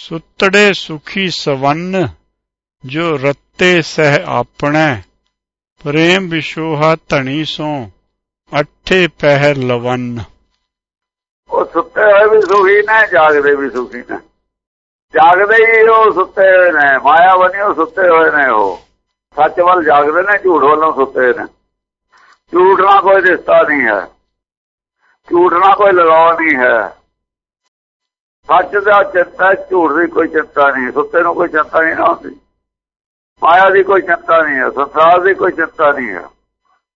ਸੁੱਤੜੇ ਸੁਖੀ ਸਵੰਨ, ਜੋ ਰੱਤੇ ਸਹਿ ਆਪਣੈ। ਪ੍ਰੇਮ ਵਿਸ਼ੋਹਾ ਧਣੀ ਸੋ, ਅੱਠੇ ਪਹਿਰ ਲਵੰਨ। ਉਹ ਸੁੱਤੇ ਹੋਏ ਵੀ ਸੁਖੀ ਨੇ, ਜਾਗਦੇ ਵੀ ਸੁਖੀ ਨੇ। ਜਾਗਦੇ ਹੀ ਉਹ ਸੁੱਤੇ ਹੋਏ ਨੇ, ਮਾਇਆ ਬਣੀ ਉਹ ਸੁੱਤੇ ਹੋਏ ਨੇ ਉਹ। ਸੱਚ ਵੱਲ ਜਾਗਦੇ ਨੇ, ਝੂਠ ਵੱਲੋਂ ਸੁੱਤੇ ਨੇ। ਝੂਠ ਨਾਲ ਕੋਈ ਰਿਸ਼ਤਾ ਨਹੀਂ ਹੈ। ਝੂਠ ਨਾਲ ਕੋਈ ਲਗਾਵ ਨਹੀਂ ਹੈ। ਸੱਚ ਦਾ ਚਿੰਤਾ ਝੂਠ ਦੀ ਕੋਈ ਚਿੰਤਾ ਨਹੀਂ, ਸੁੱਤੇ ਨੂੰ ਕੋਈ ਚਿੰਤਾ ਨਹੀਂ ਹੁੰਦੀ ਮਾਇਆ ਦੀ ਕੋਈ ਚਿੰਤਾ ਨਹੀਂ ਹੈ, ਸੰਸਾਰ ਦੀ ਕੋਈ ਚਿੰਤਾ ਨਹੀਂ ਹੈ।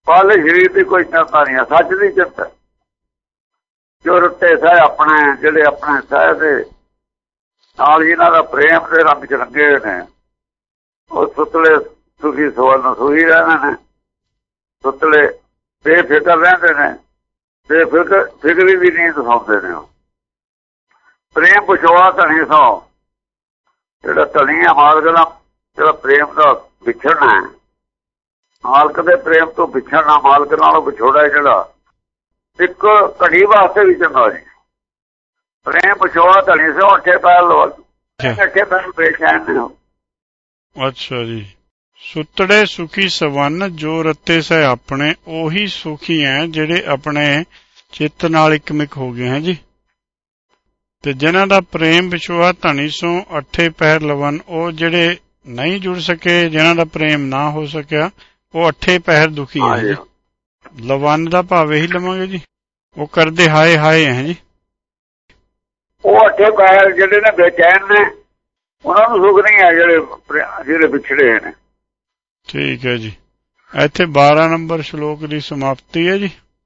ਪਾਲੇ ਸ਼ਰੀਰ ਦੀ ਕੋਈ ਚਿੰਤਾ ਨਹੀਂ ਹੈ, ਸੱਚ ਦੀ ਚਿੰਤਾ ਜੋ ਰੁੱਤੇ ਸਹਿ ਆਪਣੇ, ਜਿਹੜੇ ਆਪਣੇ ਸਹਿ ਦੇ, ਨਾਲ ਇਹਨਾਂ ਦਾ ਪ੍ਰੇਮ ਦੇ ਰੰਗ ਚ ਰੰਗੇ ਨੇ। ਉਹ ਸੁਤਲੇ ਸੁਖੀ ਸਵਰਨ ਸੁਹੀ ਰਹਿਣਾ ਨੇ। ਸੁਤਲੇ ਬੇਫਿਕਰ ਰਹਿੰਦੇ ਨੇ। ਬੇਫਿਕਰ, ਫਿਕਰੀ ਵੀ ਨੀਂਦ ਸੌਂਦੇ ਨੇ ਉਹ। ਪ੍ਰੇਮ ਪੁਛਵਾ ਧਣੀ ਸੋ। ਜਿਹੜਾ ਧਣੀ ਆ ਮਾਲਕ ਦਾ ਜਿਹੜਾ ਪ੍ਰੇਮ ਦਾ ਵਿਛੜਨਾ ਹੈ। ਮਾਲਕ ਦੇ ਪ੍ਰੇਮ ਤੋਂ ਵਿਛੜਨਾ ਮਾਲਕ ਨਾਲੋਂ ਵਿਛੋੜਾ ਜਿਹੜਾ। ਇੱਕ ਘੜੀ ਵਾਸਤੇ ਵੀ ਚੰਗਾ ਜੀ ਪ੍ਰੇਮ ਪੁਛਵਾ ਧਣੀ ਸੋ ਉੱਠੇ ਪੈਰ ਲੋ ਅੱਠੇ ਪੈਰ ਬੇਚੈਨ ਨੇ। ਅੱਛਾ ਜੀ। ਸੁੱਤੜੇ ਸੁਖੀ ਸਵੰਨ ਜੋ ਰੱਤੇ ਸਹਿ ਆਪਣੇ ਉਹੀ ਸੁਖੀ ਐ ਜਿਹੜੇ ਆਪਣੇ ਚਿੱਤ ਨਾਲ ਇਕਮਿਕ ਹੋ ਗਏ ਹੈ ਜੀ। ਤੇ ਜਿਨ੍ਹਾਂ ਦਾ ਪ੍ਰੇਮ ਵਿਸ਼ਵਾ ਧਣੀ ਸੋ ਅੱਠੇ ਪਹਿਰ ਲਵਨ ਉਹ ਜਿਹੜੇ ਨਹੀਂ ਜੁੜ ਸਕੇ ਜਿਨ੍ਹਾਂ ਦਾ ਪ੍ਰੇਮ ਨਾ ਹੋ ਸਕਿਆ ਉਹ ਅੱਠੇ ਪਹਿਰ ਦੁਖੀ ਹੈ ਜੀ। ਲਵਨ ਦਾ ਭਾਵ ਇਹੀ ਲਵਾਂਗੇ ਜੀ। ਉਹ ਕਰਦੇ ਹਾਏ ਹਾਏ ਹੈ ਜੀ। ਉਹ ਅੱਠੇ ਪੈਰ ਜਿਹੜੇ ਨੇ ਬੇਚੈਨ ਨੇ ਉਹਨਾਂ ਨੂੰ ਸੁਖ ਨਹੀਂ ਹੈ ਜਿਹੜੇ ਜਿਹੜੇ ਵਿਛੜੇ ਨੇ। ਠੀਕ ਹੈ ਜੀ। ਇੱਥੇ 12 ਨੰਬਰ ਸ਼ਲੋਕ ਦੀ ਸਮਾਪਤੀ ਹੈ ਜੀ।